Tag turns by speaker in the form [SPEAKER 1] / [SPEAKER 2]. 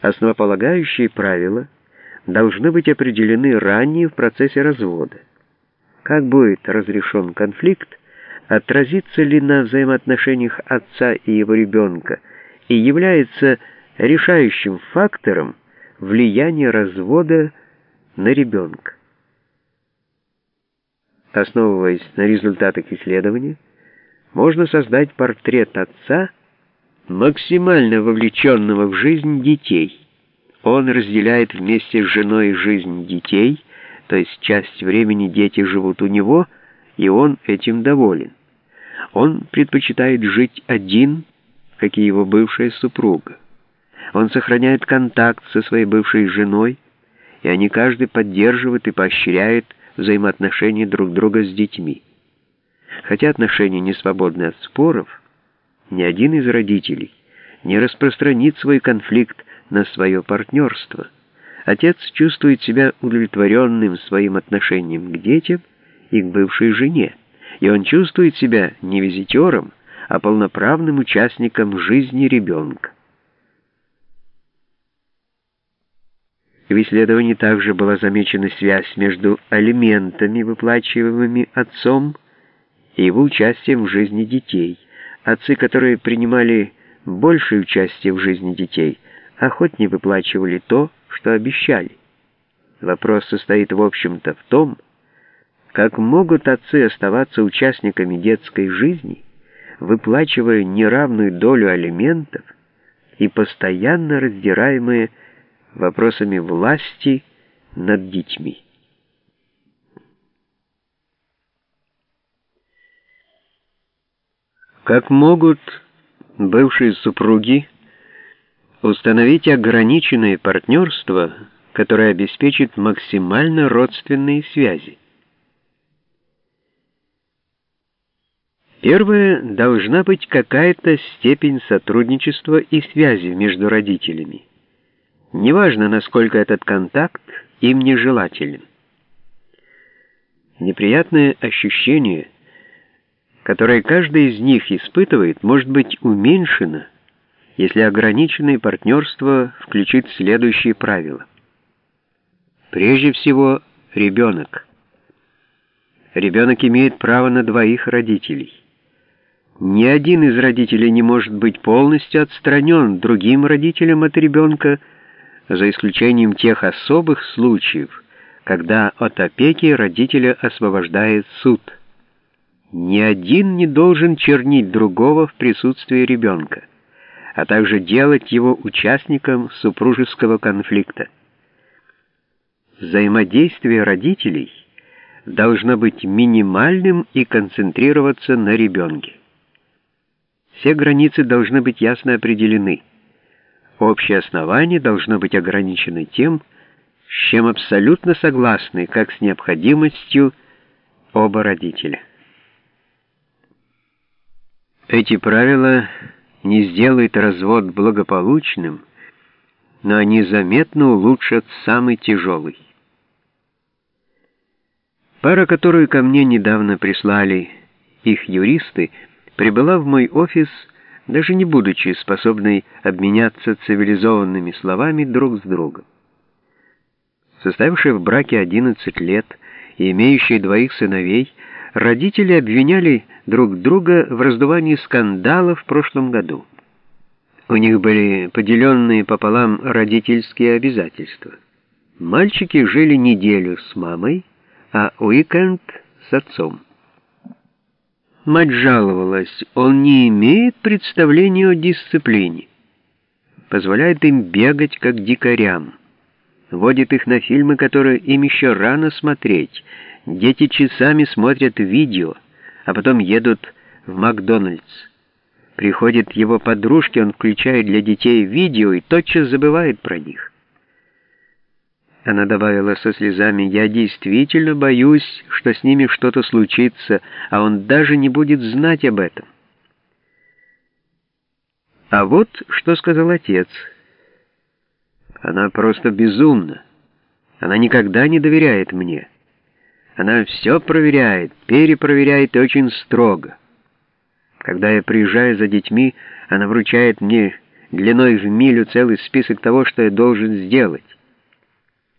[SPEAKER 1] Основополагающие правила должны быть определены ранее в процессе развода. Как будет разрешен конфликт, отразится ли на взаимоотношениях отца и его ребенка и является решающим фактором влияние развода на ребенка. Основываясь на результатах исследования, можно создать портрет отца, максимально вовлеченного в жизнь детей. Он разделяет вместе с женой жизнь детей, то есть часть времени дети живут у него, и он этим доволен. Он предпочитает жить один, как и его бывшая супруга. Он сохраняет контакт со своей бывшей женой, и они каждый поддерживают и поощряют взаимоотношения друг друга с детьми. Хотя отношения не свободны от споров, ни один из родителей не распространит свой конфликт на свое партнерство. Отец чувствует себя удовлетворенным своим отношением к детям и к бывшей жене, и он чувствует себя не визитером, а полноправным участником жизни ребенка. В исследовании также была замечена связь между алиментами, выплачиваемыми отцом, и его участием в жизни детей. Отцы, которые принимали большее участие в жизни детей, охотнее выплачивали то, что обещали. Вопрос состоит, в общем-то, в том, как могут отцы оставаться участниками детской жизни, выплачивая неравную долю алиментов и постоянно раздираемые вопросами власти над детьми. Как могут бывшие супруги установить ограниченное партнерство, которое обеспечит максимально родственные связи? Первое, должна быть какая-то степень сотрудничества и связи между родителями. Неважно, насколько этот контакт им нежелателен. Неприятное ощущение, которое каждый из них испытывает, может быть уменьшено, если ограниченное партнерство включит следующие правила. Прежде всего, ребенок. Ребенок имеет право на двоих родителей. Ни один из родителей не может быть полностью отстранен другим родителям от ребенка, за исключением тех особых случаев, когда от опеки родителя освобождает суд. Ни один не должен чернить другого в присутствии ребенка, а также делать его участником супружеского конфликта. Взаимодействие родителей должно быть минимальным и концентрироваться на ребенке. Все границы должны быть ясно определены – Общее основание должно быть ограничено тем, с чем абсолютно согласны, как с необходимостью оба родителя. Эти правила не сделают развод благополучным, но они заметно улучшат самый тяжелый. Пара, которую ко мне недавно прислали их юристы, прибыла в мой офис даже не будучи способной обменяться цивилизованными словами друг с другом. Составившие в браке 11 лет и имеющие двоих сыновей, родители обвиняли друг друга в раздувании скандала в прошлом году. У них были поделенные пополам родительские обязательства. Мальчики жили неделю с мамой, а уикенд с отцом. Мать жаловалась, он не имеет представления о дисциплине. Позволяет им бегать, как дикарям. Водит их на фильмы, которые им еще рано смотреть. Дети часами смотрят видео, а потом едут в Макдональдс. Приходит его подружки, он включает для детей видео и тотчас забывает про них. Она добавила со слезами, «Я действительно боюсь, что с ними что-то случится, а он даже не будет знать об этом». А вот что сказал отец. Она просто безумна. Она никогда не доверяет мне. Она все проверяет, перепроверяет очень строго. Когда я приезжаю за детьми, она вручает мне длиной в милю целый список того, что я должен сделать.